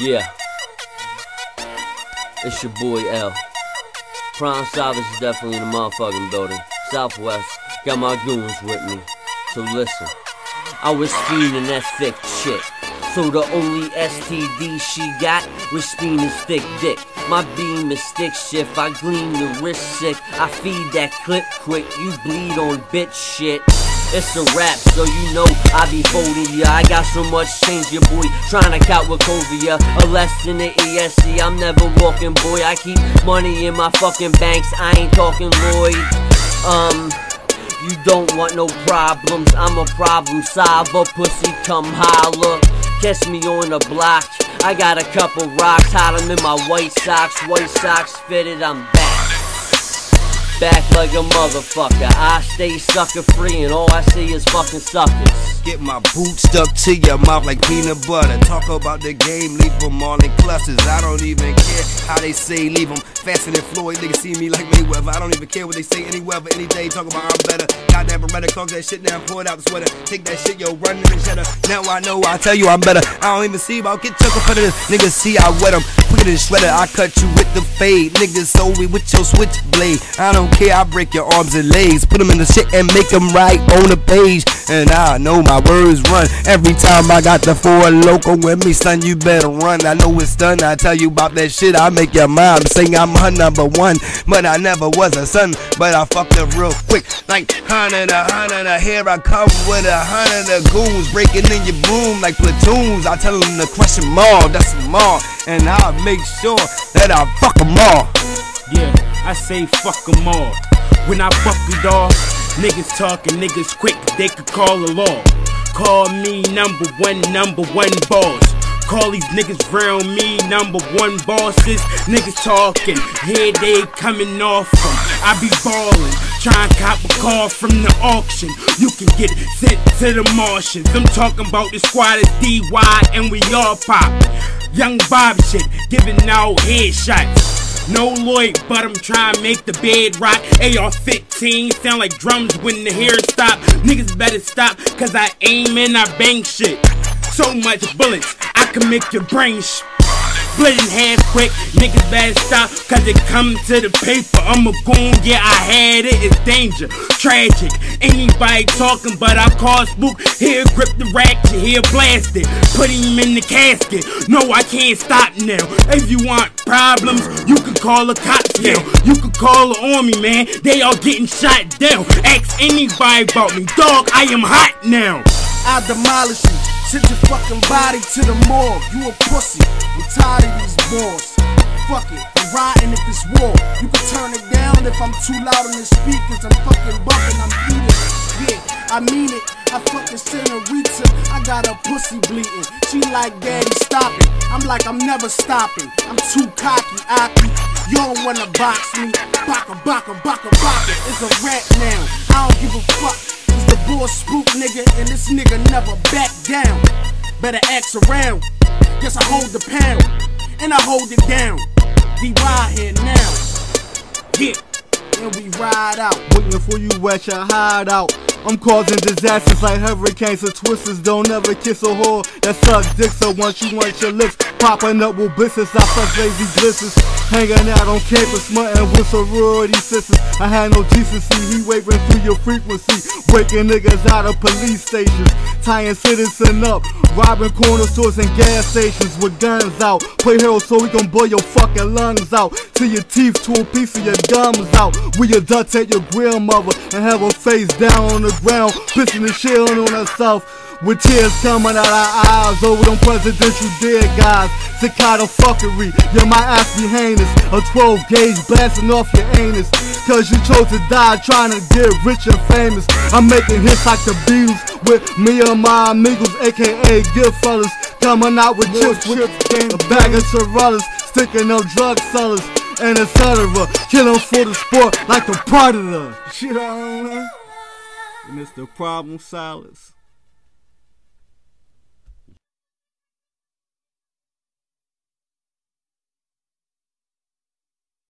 Yeah. It's your boy L. Prime Savage is definitely in the motherfucking building. Southwest, got my goons with me. So listen, I was feeding that thick shit. So the only STD she got was Spina's thick dick. My beam is stick shift, I gleam the wrist sick. I feed that clip quick, you bleed on bitch shit. It's a rap, so you know I be folding ya. I got so much change, your boy trying to count with Covia. A lesson the ESC, I'm never walking, boy. I keep money in my fucking banks, I ain't talking Lloyd. Um, you don't want no problems, I'm a problem solver. Pussy, come holler. Catch me on the block. I got a couple rocks, hide in my white socks. White socks fitted, I'm back. Back like a motherfucker. I stay sucker free, and all I see is fucking suckers. Get my boot stuck to your mouth like peanut butter. Talk about the game, leave them all in clusters. I don't even care they say leave them faster than Floyd. Niggas see me like Mayweather. I don't even care what they say anywhere, but any day. Talk about I'm better. Goddamn Beretta, talk that shit down, pull it out the sweater. Take that shit, yo, run in the shutter. Now I know, I tell you I'm better. I don't even see about get for this. Niggas see I wet them. It in shredder, I cut you with the fade. Niggas sold me with your switchblade. I don't care, I break your arms and legs. Put them in the shit and make them right on the page. And I know my words run. Every time I got the four local with me, son, you better run. I know it's done. I tell you about that shit, I make your mom sing I'm her number one. But I never was a son, but I fucked up real quick. Like hundred a hundred a here I come with a hundred of goons breaking in your boom like platoons. I tell them to crush them all, that's them all. And I'll make sure that I fuck them all. Yeah, I say fuck them all. When I fuck you, dog, niggas talking, niggas quick, they could call a law. Call me number one, number one boss. Call these niggas round me number one bosses. Niggas talking, here they coming off from. I be ballin', tryin' cop a car from the auction. You can get sent to the Martians. I'm talking about the squad is DY and we all pop. Young Bob shit, giving out headshots. No Lloyd, but I'm trying to make the bed rock. AR 15 sound like drums when the hair stop. Niggas better stop, cause I aim and I bang shit. So much bullets, can make your brain Split in half quick, niggas better stop, cause it come to the paper. I'm a goon, yeah, I had it, it's danger, tragic. Anybody talking, but I call spook. Here, grip the ratchet, here, blast it. Put him in the casket. No, I can't stop now. If you want problems, you can call the cops now. You can call the army, man. They all getting shot down. Ask anybody about me, dog, I am hot now. I demolish you. Send your fucking body to the morgue. You a pussy. I'm tired of these boys. Fuck it. I'm riding if it's war. You can turn it down if I'm too loud on the speakers. I'm fucking bumping. I'm eating. Yeah, I mean it. I fucking senorita. I got a pussy bleeding. She like, Daddy, stop it. I'm like, I'm never stopping. I'm too cocky, Aki. You don't wanna box me. Baka, baka, baka, baka. It's a rap now. I don't give a fuck. Bull spook nigga, and this nigga never back down. Better act around. Guess I hold the pound, and I hold it down. We ride here now. Yeah, and we ride out. Waiting for you at your hideout. I'm causing disasters like hurricanes and twisters. Don't ever kiss a whore that sucks dick. So once you want your lips popping up with blisters, I fuck lazy blisters. Hanging out on campus, smutting with sorority sisters. I had no decency, he waving through your frequency. Breaking niggas out of police stations, tying citizen up, robbing corner stores and gas stations with guns out. Play hero so we gon' blow your fucking lungs out. Till your teeth to a piece of your gums out. We abductate your grandmother and have her face down on the ground, pissing and shilling on herself. With tears coming out our eyes over them presidential dead guys. Cicada fuckery, yeah, my ass be heinous. A 12 gauge blasting off your anus. Cause you chose to die trying to get rich and famous. I'm making hits like the Beatles with me and my amigos, aka Goodfellas. Coming out with chips, with a bag of Sorellas, sticking up drug sellers and etc. Killing for the sport like the predator. Shit, I don't know. The problem silence.